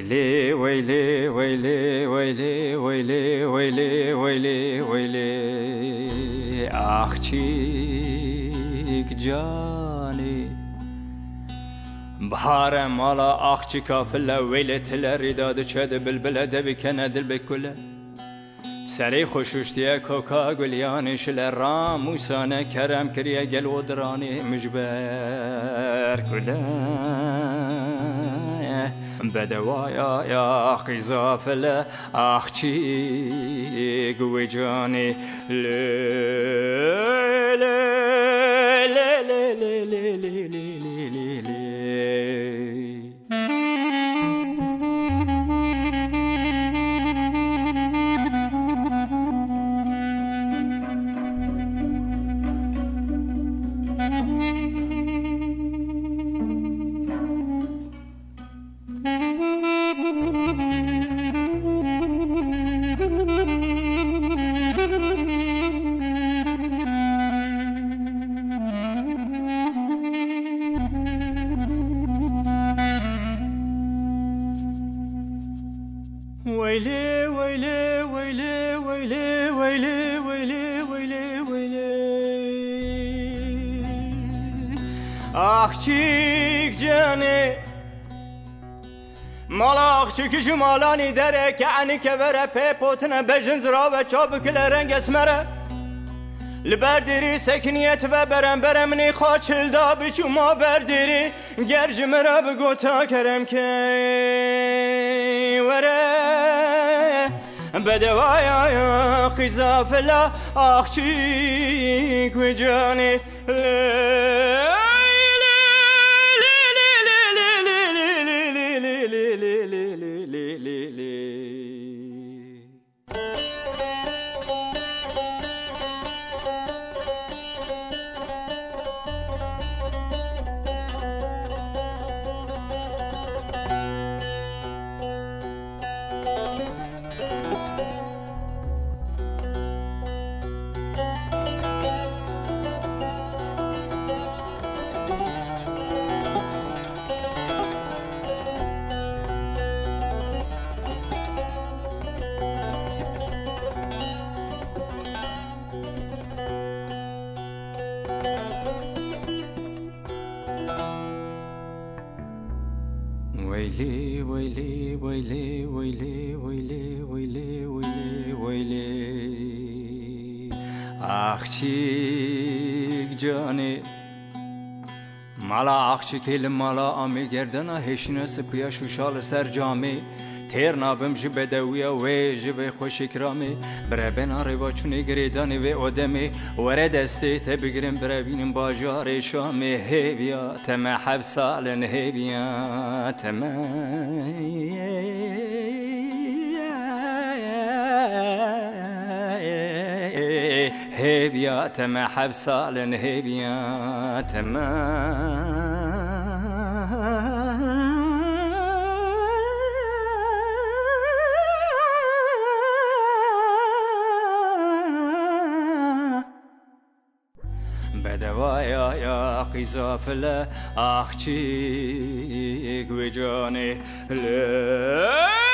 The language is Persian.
ويلي ويلي ويلي ويلي ويلي ويلي ويلي ويلي آخچیک جانی بحار مالا آخچیکا فلا ویل تل ریداد چد بلبل دبی کنه دل بکله سری خوشوشتیه کوکا گلیانش لرام موسانه کرم کریه گل و درانی مجبر کله بدوايا يا أخي زافلة أخشي قوي جاني لي لي لي لي لي لي لي لي ويلي ويلي ويلي ويلي ويلي ويلي ويلي ويلي آخ چیک جاني مالا آخ چیک جمالانی دره که انی که بره پی پوتنه بجن زرا و چابک لرنگ اسمره لبردیری سکنیت و برم برمنی خاچل دا بچو ما بردیری گرج مرا بگوتا کرم که وره بدوایا خزافلا آخچی کجانی ويلي ويلي ويلي ويلي ويلي ويلي ويلي ويلي آخچیک جانی مالا آخچیک مالا آمی گردنا هشنه سپیا شوشال سر جامی تیر نابم جی بدویه و جی به خوش اکرامی بره بنا روا چونی گریدانی و ادمی. وره دستی تا بگرم بره بینم باجار شامی. هیویا تم حب سالن هیویا تم هیویا تم حب سالن هیویا بدوايا يا قزافلة أخشيك وجاني ليه